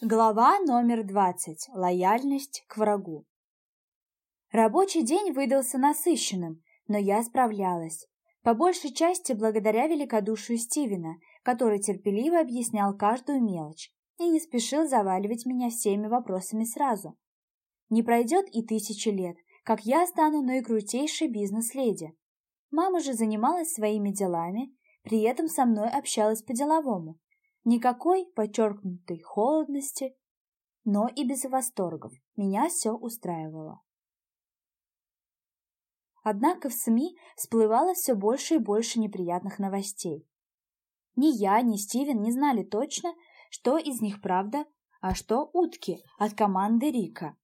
Глава номер 20. Лояльность к врагу. Рабочий день выдался насыщенным, но я справлялась. По большей части благодаря великодушию Стивена, который терпеливо объяснял каждую мелочь и не спешил заваливать меня всеми вопросами сразу. Не пройдет и тысячи лет, как я стану наикрутейшей бизнес-леди. Мама же занималась своими делами, при этом со мной общалась по-деловому, Никакой подчеркнутой холодности, но и без восторгов. Меня все устраивало. Однако в СМИ всплывало все больше и больше неприятных новостей. Ни я, ни Стивен не знали точно, что из них правда, а что утки от команды Рика.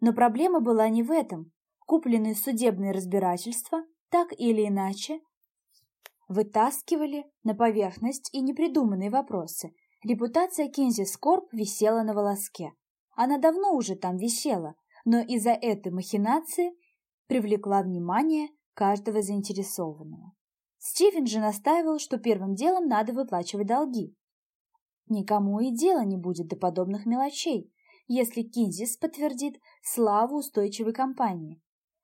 Но проблема была не в этом. Купленные судебные разбирательства, так или иначе, вытаскивали на поверхность и непридуманные вопросы. Репутация Кинзи Скорб висела на волоске. Она давно уже там висела, но из-за этой махинации привлекла внимание каждого заинтересованного. Стивен же настаивал, что первым делом надо выплачивать долги. Никому и дела не будет до подобных мелочей, если Кинзис подтвердит славу устойчивой компании.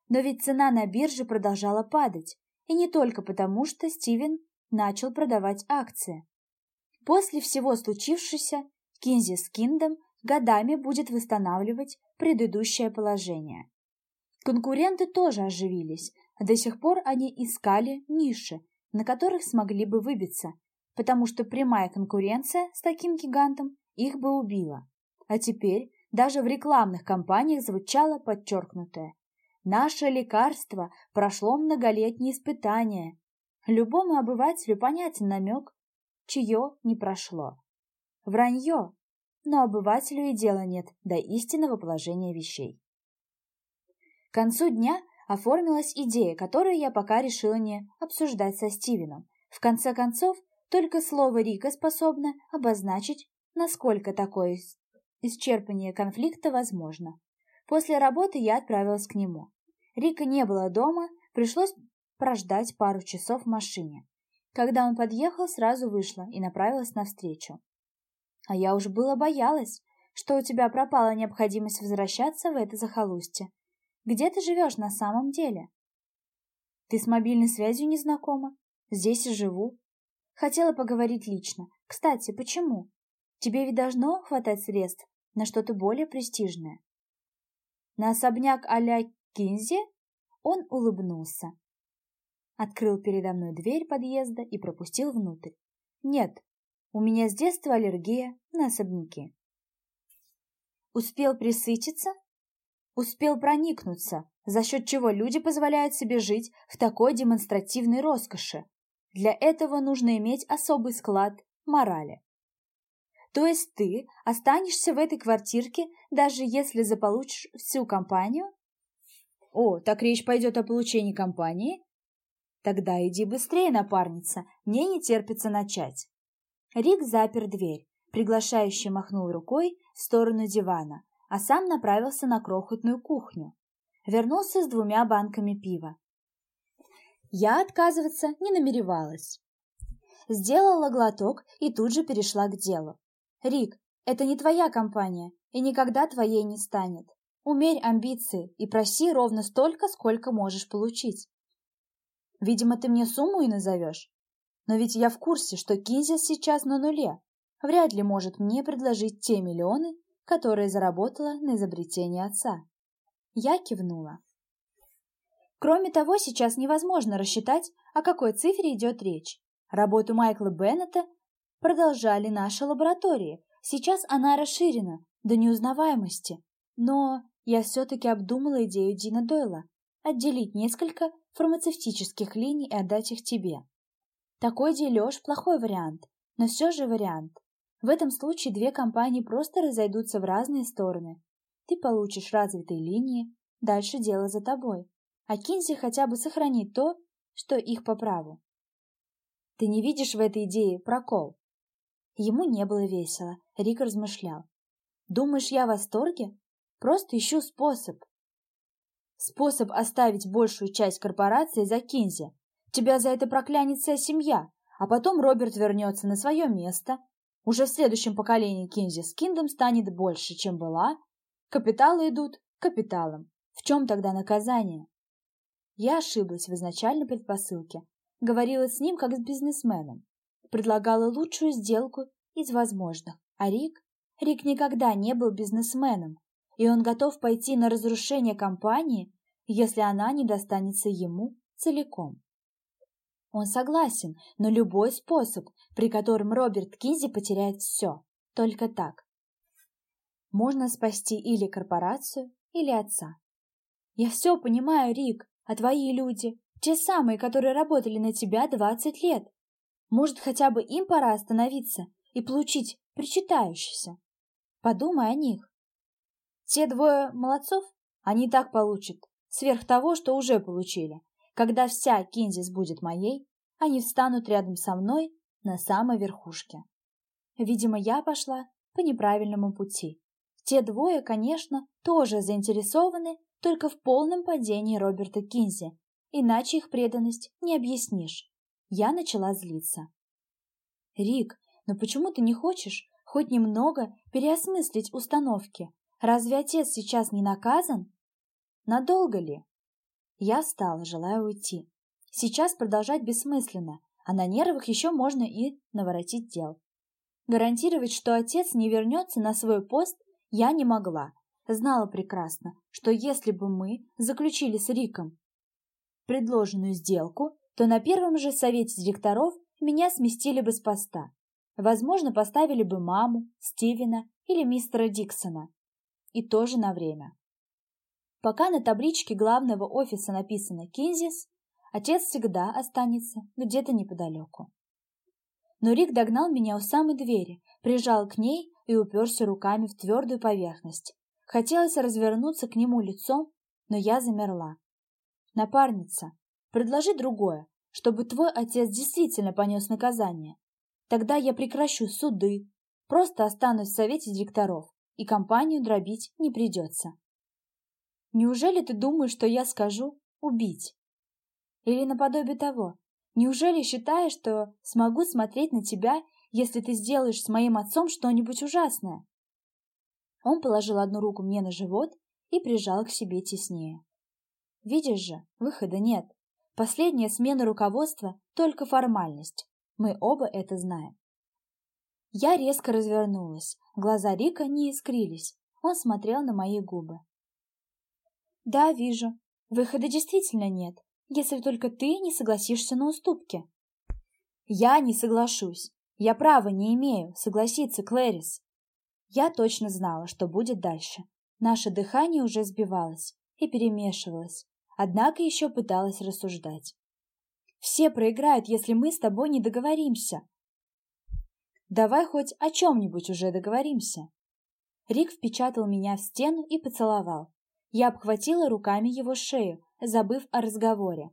Но ведь цена на бирже продолжала падать, и не только потому, что Стивен начал продавать акции. После всего случившегося Кинзис Киндом годами будет восстанавливать предыдущее положение. Конкуренты тоже оживились, а до сих пор они искали ниши, на которых смогли бы выбиться, потому что прямая конкуренция с таким гигантом их бы убила. А теперь даже в рекламных кампаниях звучало подчеркнутое Наше лекарство прошло многолетние испытания. Любому обывателю понятен намек, чье не прошло. Вранье, но обывателю и дела нет до истинного положения вещей. К концу дня оформилась идея, которую я пока решила не обсуждать со Стивеном. В конце концов, только слово Рика способно обозначить, насколько такое исчерпание конфликта возможно. После работы я отправилась к нему. Рика не было дома, пришлось прождать пару часов в машине. Когда он подъехал, сразу вышла и направилась навстречу. А я уж было боялась, что у тебя пропала необходимость возвращаться в это захолустье. Где ты живешь на самом деле? Ты с мобильной связью не знакома? Здесь и живу. Хотела поговорить лично. Кстати, почему? Тебе ведь должно хватать средств на что-то более престижное. На особняк а-ля Кинзи? Он улыбнулся. Открыл передо мной дверь подъезда и пропустил внутрь. Нет, у меня с детства аллергия на особняки. Успел присытиться? Успел проникнуться, за счет чего люди позволяют себе жить в такой демонстративной роскоши. Для этого нужно иметь особый склад морали. То есть ты останешься в этой квартирке, даже если заполучишь всю компанию? О, так речь пойдет о получении компании? Тогда иди быстрее, напарница, мне не терпится начать. Рик запер дверь, приглашающе махнул рукой в сторону дивана, а сам направился на крохотную кухню. Вернулся с двумя банками пива. Я отказываться не намеревалась. Сделала глоток и тут же перешла к делу. «Рик, это не твоя компания и никогда твоей не станет. Умерь амбиции и проси ровно столько, сколько можешь получить. Видимо, ты мне сумму и назовешь. Но ведь я в курсе, что Кинзис сейчас на нуле. Вряд ли может мне предложить те миллионы, которые заработала на изобретении отца. Я кивнула. Кроме того, сейчас невозможно рассчитать, о какой цифре идет речь. Работу Майкла Беннета продолжали наши лаборатории. Сейчас она расширена до неузнаваемости. Но я все-таки обдумала идею Дина Дойла – отделить несколько фармацевтических линий и отдать их тебе. Такой дележ – плохой вариант, но все же вариант. В этом случае две компании просто разойдутся в разные стороны. Ты получишь развитые линии, дальше дело за тобой. А Кинзи хотя бы сохранит то, что их по праву. Ты не видишь в этой идее прокол? Ему не было весело, Рик размышлял. Думаешь, я в восторге? Просто ищу способ. Способ оставить большую часть корпорации за Кинзи. Тебя за это проклянет вся семья, а потом Роберт вернется на свое место. Уже в следующем поколении Кинзис Киндом станет больше, чем была. Капиталы идут капиталом. В чем тогда наказание? Я ошиблась в изначальной предпосылке. Говорила с ним как с бизнесменом. Предлагала лучшую сделку из возможных. А Рик? Рик никогда не был бизнесменом. И он готов пойти на разрушение компании, если она не достанется ему целиком. Он согласен, но любой способ, при котором Роберт Кинзи потеряет все, только так. Можно спасти или корпорацию, или отца. Я все понимаю, Рик, а твои люди, те самые, которые работали на тебя двадцать лет. Может, хотя бы им пора остановиться и получить причитающееся. Подумай о них. Те двое молодцов, они так получат, сверх того, что уже получили. Когда вся Кинзис будет моей, они встанут рядом со мной на самой верхушке. Видимо, я пошла по неправильному пути. Те двое, конечно, тоже заинтересованы только в полном падении Роберта Кинзи, иначе их преданность не объяснишь. Я начала злиться. «Рик, но почему ты не хочешь хоть немного переосмыслить установки? Разве отец сейчас не наказан? Надолго ли?» Я встала, желая уйти. Сейчас продолжать бессмысленно, а на нервах еще можно и наворотить дел. Гарантировать, что отец не вернется на свой пост, я не могла. Знала прекрасно, что если бы мы заключили с Риком предложенную сделку, то на первом же совете директоров меня сместили бы с поста. Возможно, поставили бы маму, Стивена или мистера Диксона. И тоже на время. Пока на табличке главного офиса написано «Кинзис», отец всегда останется где-то неподалеку. Но Рик догнал меня у самой двери, прижал к ней и уперся руками в твердую поверхность. Хотелось развернуться к нему лицом, но я замерла. «Напарница, предложи другое, чтобы твой отец действительно понес наказание. Тогда я прекращу суды, просто останусь в совете директоров, и компанию дробить не придется». Неужели ты думаешь, что я скажу «убить»? Или наподобие того, неужели считаешь, что смогу смотреть на тебя, если ты сделаешь с моим отцом что-нибудь ужасное? Он положил одну руку мне на живот и прижал к себе теснее. Видишь же, выхода нет. Последняя смена руководства — только формальность. Мы оба это знаем. Я резко развернулась. Глаза Рика не искрились. Он смотрел на мои губы. Да, вижу. Выхода действительно нет, если только ты не согласишься на уступки. Я не соглашусь. Я права не имею согласиться, Клэрис. Я точно знала, что будет дальше. Наше дыхание уже сбивалось и перемешивалось, однако еще пыталась рассуждать. Все проиграют, если мы с тобой не договоримся. Давай хоть о чем-нибудь уже договоримся. Рик впечатал меня в стену и поцеловал. Я обхватила руками его шею, забыв о разговоре.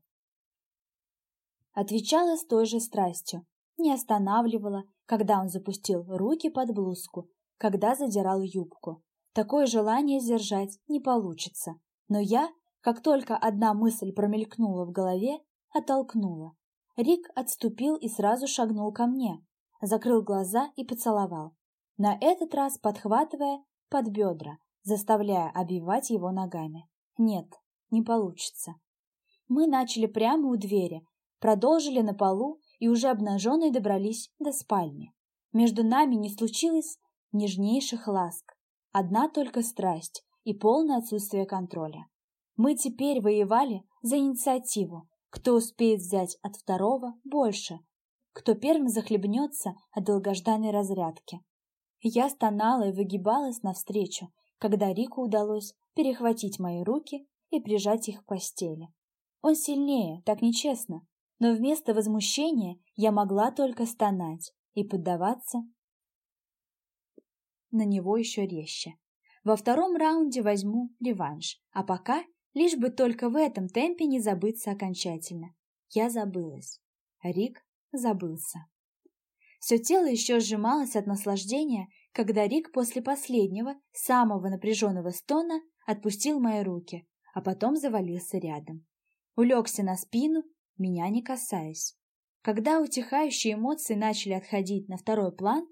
Отвечала с той же страстью, не останавливала, когда он запустил руки под блузку, когда задирал юбку. Такое желание сдержать не получится. Но я, как только одна мысль промелькнула в голове, оттолкнула. Рик отступил и сразу шагнул ко мне, закрыл глаза и поцеловал, на этот раз подхватывая под бедра, заставляя обивать его ногами. Нет, не получится. Мы начали прямо у двери, продолжили на полу и уже обнаженные добрались до спальни. Между нами не случилось нежнейших ласк, одна только страсть и полное отсутствие контроля. Мы теперь воевали за инициативу, кто успеет взять от второго больше, кто первым захлебнется от долгожданной разрядки. Я стонала и выгибалась навстречу, когда Рику удалось перехватить мои руки и прижать их к постели. Он сильнее, так нечестно, но вместо возмущения я могла только стонать и поддаваться на него еще резче. Во втором раунде возьму реванш, а пока лишь бы только в этом темпе не забыться окончательно. Я забылась. Рик забылся. Все тело еще сжималось от наслаждения, когда Рик после последнего, самого напряженного стона отпустил мои руки, а потом завалился рядом. Улегся на спину, меня не касаясь. Когда утихающие эмоции начали отходить на второй план,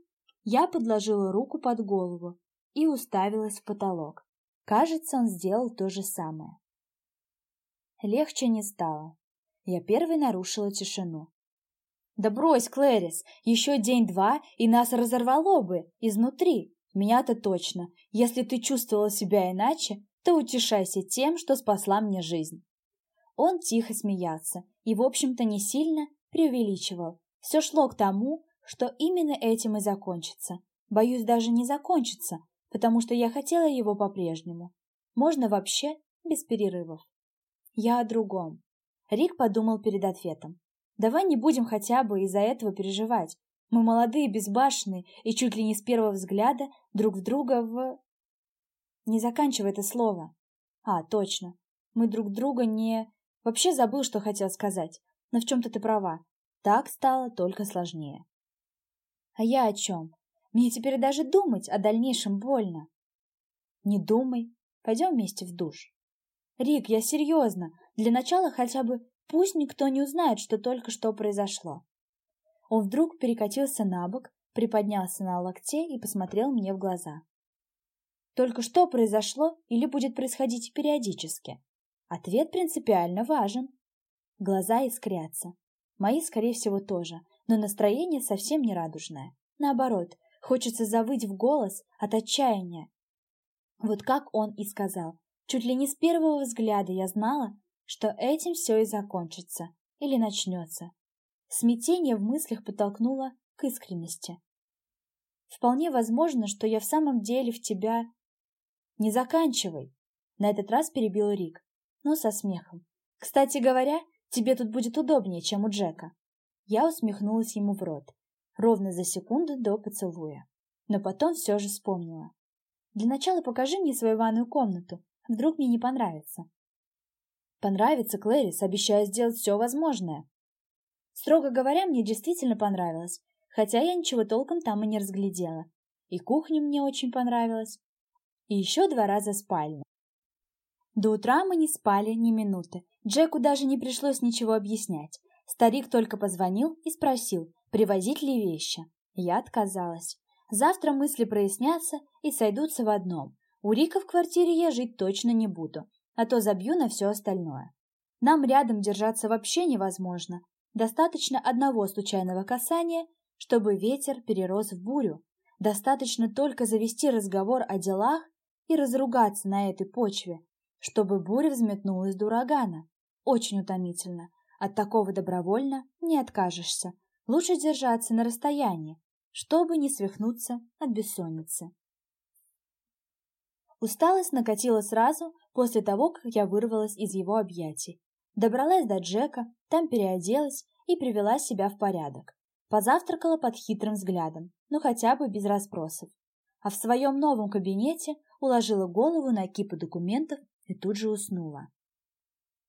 Я подложила руку под голову и уставилась в потолок. Кажется, он сделал то же самое. Легче не стало. Я первой нарушила тишину. «Да брось, Клэрис, еще день-два, и нас разорвало бы изнутри. Меня-то точно. Если ты чувствовала себя иначе, то утешайся тем, что спасла мне жизнь». Он тихо смеялся и, в общем-то, не сильно преувеличивал. Все шло к тому, что именно этим и закончится. Боюсь, даже не закончится, потому что я хотела его по-прежнему. Можно вообще без перерывов. Я о другом. Рик подумал перед ответом. Давай не будем хотя бы из-за этого переживать. Мы молодые, безбашенные и чуть ли не с первого взгляда друг в друга в... Не заканчивай это слово. А, точно. Мы друг друга не... Вообще забыл, что хотел сказать. Но в чем-то ты права. Так стало только сложнее. А я о чем? Мне теперь даже думать о дальнейшем больно. Не думай. Пойдем вместе в душ. Рик, я серьезно. Для начала хотя бы Пусть никто не узнает, что только что произошло. Он вдруг перекатился на бок, приподнялся на локте и посмотрел мне в глаза. Только что произошло или будет происходить периодически? Ответ принципиально важен. Глаза искрятся. Мои, скорее всего, тоже, но настроение совсем не радужное. Наоборот, хочется завыть в голос от отчаяния. Вот как он и сказал. Чуть ли не с первого взгляда я знала, что этим все и закончится или начнется. Смятение в мыслях подтолкнуло к искренности. Вполне возможно, что я в самом деле в тебя... Не заканчивай! На этот раз перебил Рик, но со смехом. Кстати говоря, тебе тут будет удобнее, чем у Джека. Я усмехнулась ему в рот, ровно за секунду до поцелуя. Но потом все же вспомнила. Для начала покажи мне свою ванную комнату, вдруг мне не понравится. Понравится Клэрис, обещаю сделать все возможное. Строго говоря, мне действительно понравилось, хотя я ничего толком там и не разглядела. И кухня мне очень понравилась. И еще два раза спальня. До утра мы не спали ни минуты. Джеку даже не пришлось ничего объяснять. Старик только позвонил и спросил, привозить ли вещи. Я отказалась. Завтра мысли прояснятся и сойдутся в одном. У Рика в квартире я жить точно не буду а то забью на все остальное. Нам рядом держаться вообще невозможно. Достаточно одного случайного касания, чтобы ветер перерос в бурю. Достаточно только завести разговор о делах и разругаться на этой почве, чтобы буря взметнулась до урагана. Очень утомительно. От такого добровольно не откажешься. Лучше держаться на расстоянии, чтобы не свихнуться от бессонницы. Усталость накатила сразу после того, как я вырвалась из его объятий. Добралась до Джека, там переоделась и привела себя в порядок. Позавтракала под хитрым взглядом, но хотя бы без расспросов. А в своем новом кабинете уложила голову на кипу документов и тут же уснула.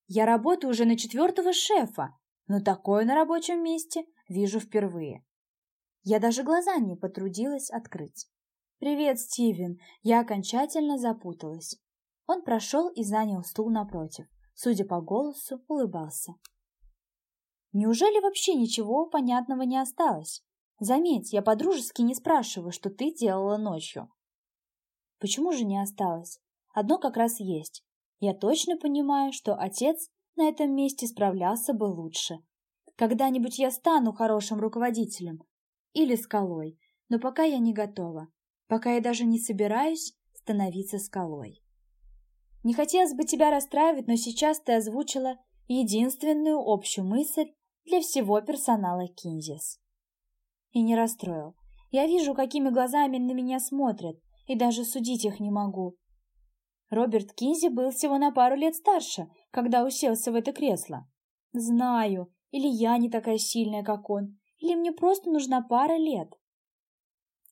Я работаю уже на четвертого шефа, но такое на рабочем месте вижу впервые. Я даже глаза не потрудилась открыть. «Привет, Стивен!» Я окончательно запуталась. Он прошел и занял стул напротив. Судя по голосу, улыбался. «Неужели вообще ничего понятного не осталось? Заметь, я по-дружески не спрашиваю, что ты делала ночью». «Почему же не осталось? Одно как раз есть. Я точно понимаю, что отец на этом месте справлялся бы лучше. Когда-нибудь я стану хорошим руководителем или скалой, но пока я не готова пока я даже не собираюсь становиться скалой. Не хотелось бы тебя расстраивать, но сейчас ты озвучила единственную общую мысль для всего персонала Кинзис. И не расстроил. Я вижу, какими глазами на меня смотрят, и даже судить их не могу. Роберт Кинзи был всего на пару лет старше, когда уселся в это кресло. Знаю, или я не такая сильная, как он, или мне просто нужна пара лет.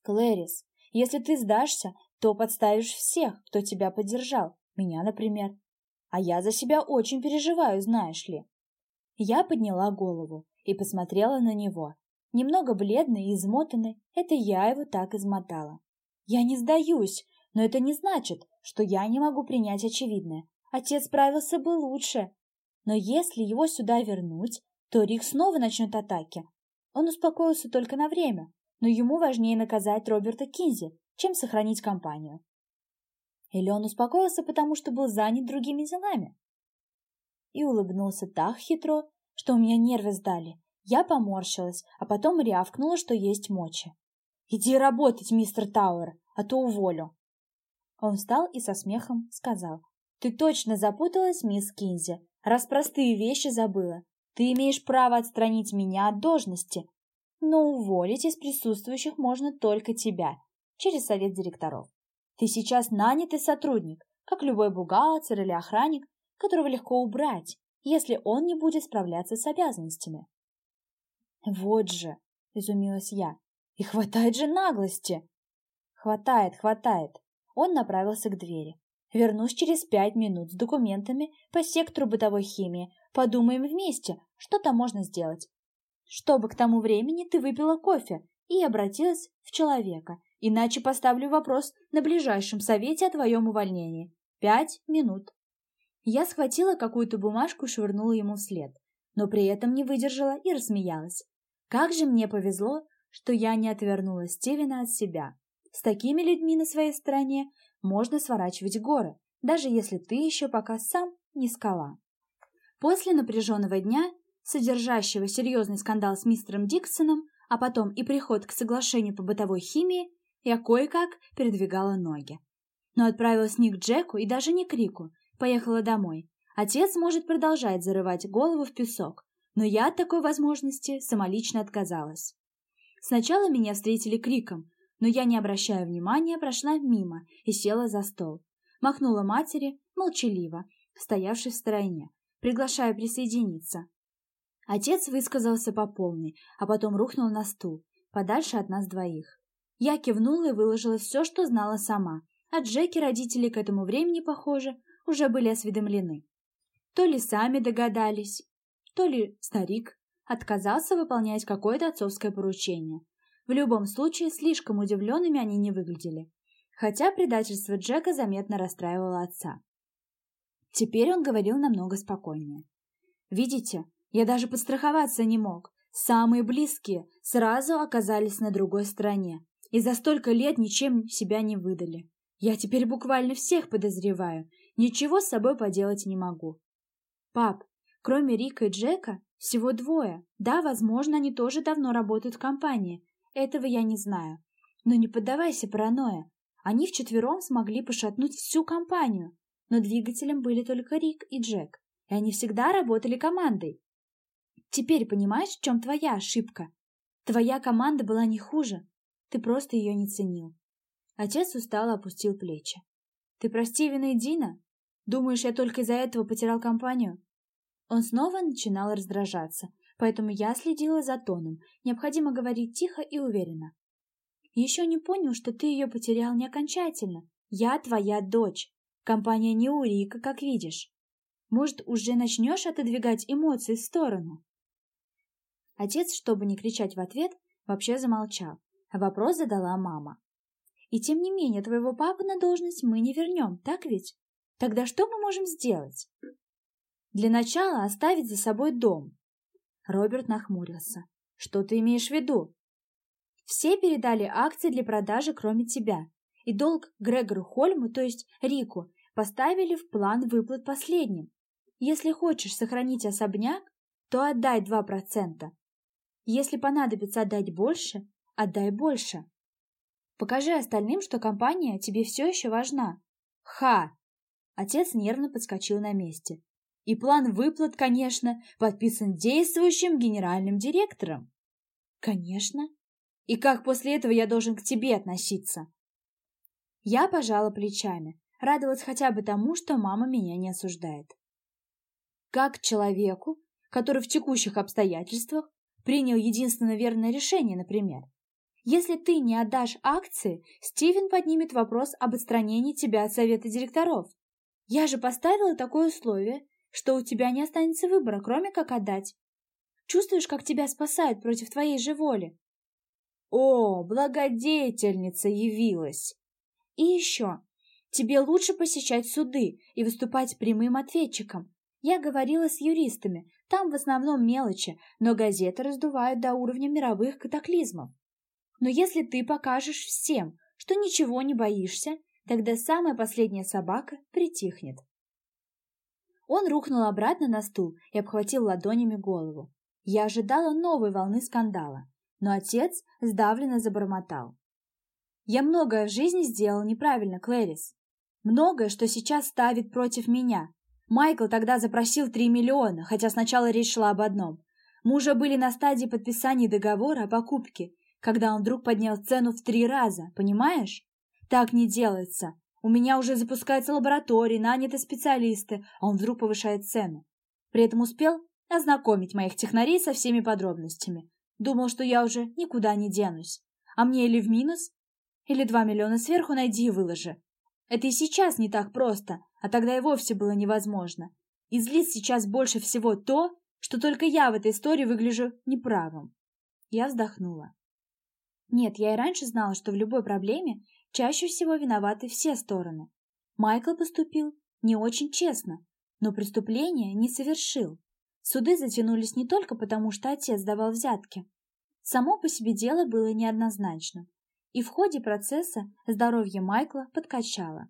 Клэрис, если ты сдашься, то подставишь всех, кто тебя поддержал, меня, например. А я за себя очень переживаю, знаешь ли. Я подняла голову и посмотрела на него. Немного бледный и измотанный, это я его так измотала. Я не сдаюсь, но это не значит, что я не могу принять очевидное. Отец справился бы лучше. Но если его сюда вернуть, то Рик снова начнет атаки. Он успокоился только на время, но ему важнее наказать Роберта Кинзи, чем сохранить компанию. Или он успокоился, потому что был занят другими делами? И улыбнулся так хитро, что у меня нервы сдали. Я поморщилась, а потом рявкнула, что есть мочи. «Иди работать, мистер Тауэр, а то уволю». Он встал и со смехом сказал. «Ты точно запуталась, мисс Кинзи, раз простые вещи забыла. Ты имеешь право отстранить меня от должности, но уволить из присутствующих можно только тебя, через совет директоров. Ты сейчас нанятый сотрудник, как любой бухгалтер или охранник, которого легко убрать, если он не будет справляться с обязанностями. Вот же, изумилась я, и хватает же наглости. Хватает, хватает. Он направился к двери. Вернусь через пять минут с документами по сектору бытовой химии. Подумаем вместе, что там можно сделать. Чтобы к тому времени ты выпила кофе и обратилась в человека, иначе поставлю вопрос на ближайшем совете о твоем увольнении. Пять минут. Я схватила какую-то бумажку и швырнула ему вслед, но при этом не выдержала и рассмеялась. Как же мне повезло, что я не отвернула Стивена от себя. С такими людьми на своей стороне можно сворачивать горы, даже если ты еще пока сам не скала. После напряженного дня, содержащего серьезный скандал с мистером Диксоном, а потом и приход к соглашению по бытовой химии, я кое-как передвигала ноги. Но отправилась не к Джеку и даже не к Рику, поехала домой. Отец может продолжать зарывать голову в песок, но я от такой возможности самолично отказалась. Сначала меня встретили криком, но я, не обращая внимания, прошла мимо и села за стол. Махнула матери, молчаливо, стоявшей в стороне, приглашая присоединиться. Отец высказался по полной, а потом рухнул на стул, подальше от нас двоих. Я кивнула и выложила все, что знала сама, а Джеки родители к этому времени, похоже, уже были осведомлены. То ли сами догадались, то ли старик отказался выполнять какое-то отцовское поручение. В любом случае, слишком удивленными они не выглядели, хотя предательство Джека заметно расстраивало отца. Теперь он говорил намного спокойнее. «Видите, я даже подстраховаться не мог. Самые близкие сразу оказались на другой стороне и за столько лет ничем себя не выдали. Я теперь буквально всех подозреваю, ничего с собой поделать не могу. Пап, кроме Рика и Джека, всего двое. Да, возможно, они тоже давно работают в компании. Этого я не знаю. Но не поддавайся паранойя. Они вчетвером смогли пошатнуть всю компанию. Но двигателем были только Рик и Джек. И они всегда работали командой. Теперь понимаешь, в чем твоя ошибка? Твоя команда была не хуже. Ты просто ее не ценил. Отец устало опустил плечи. Ты про Стивена Дина? Думаешь, я только из-за этого потерял компанию? Он снова начинал раздражаться, поэтому я следила за тоном. Необходимо говорить тихо и уверенно. Еще не понял, что ты ее потерял не окончательно. Я твоя дочь. Компания не у Рика, как видишь. Может, уже начнешь отодвигать эмоции в сторону? Отец, чтобы не кричать в ответ, вообще замолчал, вопрос задала мама. И тем не менее, твоего папы на должность мы не вернем, так ведь? Тогда что мы можем сделать? Для начала оставить за собой дом. Роберт нахмурился. Что ты имеешь в виду? Все передали акции для продажи, кроме тебя. И долг Грегору Хольму, то есть Рику, поставили в план выплат последним. Если хочешь сохранить особняк, то отдай 2%. Если понадобится отдать больше, отдай больше. Покажи остальным, что компания тебе все еще важна. Ха! Отец нервно подскочил на месте. И план выплат, конечно, подписан действующим генеральным директором. Конечно. И как после этого я должен к тебе относиться? Я пожала плечами, радовалась хотя бы тому, что мама меня не осуждает. Как человеку, который в текущих обстоятельствах принял единственно верное решение, например. Если ты не отдашь акции, Стивен поднимет вопрос об отстранении тебя от совета директоров. Я же поставила такое условие, что у тебя не останется выбора, кроме как отдать. Чувствуешь, как тебя спасают против твоей же воли? О, благодетельница явилась! И еще, тебе лучше посещать суды и выступать прямым ответчиком. Я говорила с юристами, там в основном мелочи, но газеты раздувают до уровня мировых катаклизмов. Но если ты покажешь всем, что ничего не боишься, тогда самая последняя собака притихнет. Он рухнул обратно на стул и обхватил ладонями голову. Я ожидала новой волны скандала, но отец сдавленно забормотал. «Я многое в жизни сделал неправильно, Клэрис. Многое, что сейчас ставит против меня. Майкл тогда запросил три миллиона, хотя сначала речь шла об одном. Мы уже были на стадии подписания договора о покупке, когда он вдруг поднял цену в три раза, понимаешь? Так не делается. У меня уже запускаются лаборатории, наняты специалисты, а он вдруг повышает цену. При этом успел ознакомить моих технарей со всеми подробностями. Думал, что я уже никуда не денусь. А мне или в минус, или два миллиона сверху найди и выложи. Это и сейчас не так просто, а тогда и вовсе было невозможно. И злит сейчас больше всего то, что только я в этой истории выгляжу неправым. Я вздохнула. Нет, я и раньше знала, что в любой проблеме чаще всего виноваты все стороны. Майкл поступил не очень честно, но преступление не совершил. Суды затянулись не только потому, что отец давал взятки. Само по себе дело было неоднозначным, и в ходе процесса здоровье Майкла подкачало.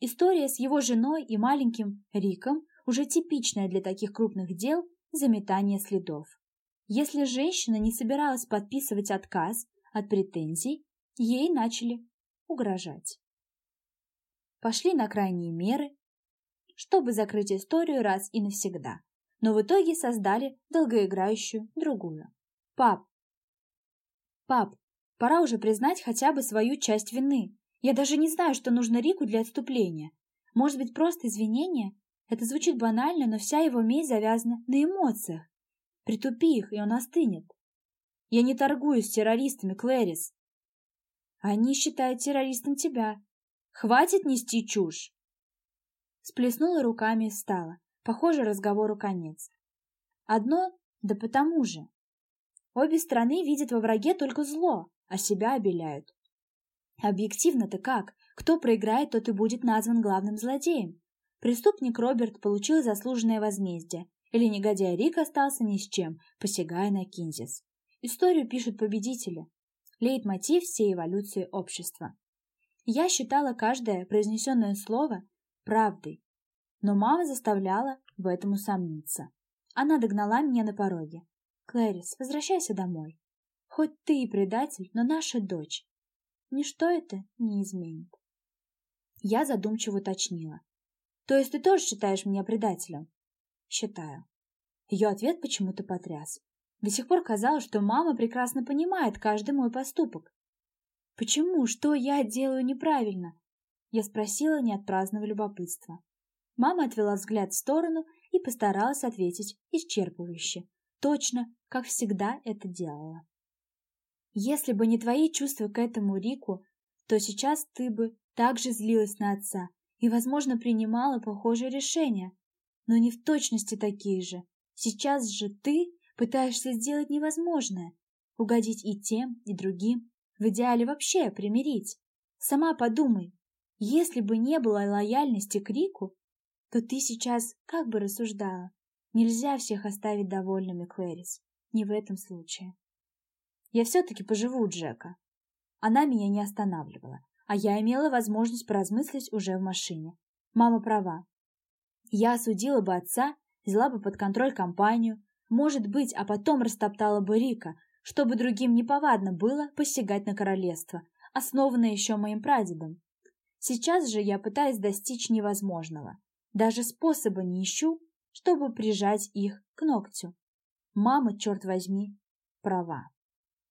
История с его женой и маленьким Риком уже типичная для таких крупных дел заметание следов. Если женщина не собиралась подписывать отказ от претензий, ей начали угрожать. Пошли на крайние меры, чтобы закрыть историю раз и навсегда, но в итоге создали долгоиграющую другую. Пап, пап, пора уже признать хотя бы свою часть вины. Я даже не знаю, что нужно Рику для отступления. Может быть, просто извинения? Это звучит банально, но вся его месть завязана на эмоциях. Притупи их, и он остынет. Я не торгую с террористами, Клэрис. Они считают террористом тебя. Хватит нести чушь. Сплеснула руками и встала. Похоже, разговору конец. Одно, да потому же. Обе стороны видят во враге только зло, а себя обеляют. Объективно-то как? Кто проиграет, тот и будет назван главным злодеем. Преступник Роберт получил заслуженное возмездие, или негодяй Рик остался ни с чем, посягая на Кинзис. Историю пишут победители. Лейтмотив всей эволюции общества. Я считала каждое произнесенное слово правдой, но мама заставляла в этом усомниться. Она догнала меня на пороге. «Клэрис, возвращайся домой. Хоть ты и предатель, но наша дочь. Ничто это не изменит». Я задумчиво уточнила. «То есть ты тоже считаешь меня предателем?» «Считаю». Ее ответ почему-то потряс. До сих пор казалось, что мама прекрасно понимает каждый мой поступок. «Почему? Что я делаю неправильно?» Я спросила не от праздного любопытства. Мама отвела взгляд в сторону и постаралась ответить исчерпывающе, точно, как всегда это делала. «Если бы не твои чувства к этому Рику, то сейчас ты бы также злилась на отца и, возможно, принимала похожие решения, но не в точности такие же. Сейчас же ты Пытаешься сделать невозможное, угодить и тем, и другим, в идеале вообще примирить. Сама подумай, если бы не было лояльности к Рику, то ты сейчас как бы рассуждала. Нельзя всех оставить довольными, Клэрис. Не в этом случае. Я все-таки поживу у Джека. Она меня не останавливала, а я имела возможность поразмыслить уже в машине. Мама права. Я осудила бы отца, взяла бы под контроль компанию, может быть, а потом растоптала бы Рика, чтобы другим неповадно было посягать на королевство, основанное еще моим прадедом. Сейчас же я пытаюсь достичь невозможного. Даже способа не ищу, чтобы прижать их к ногтю. Мама, черт возьми, права.